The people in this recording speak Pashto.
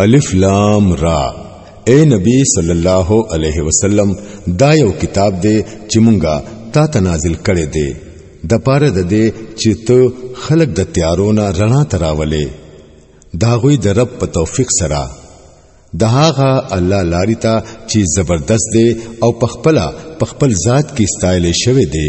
الف لام را اے نبی صلی الله علیه وسلم دا یو کتاب دی چې مونږه تا ته نازل کړی دی د پاره د دې چې ته خلق د تیارونه رڼا تراولې دا غوي د رب په توفیق سره د هغه الله لاري ته چې زبردست دی او پخپلا پخپل ذات کې استایل شوی دی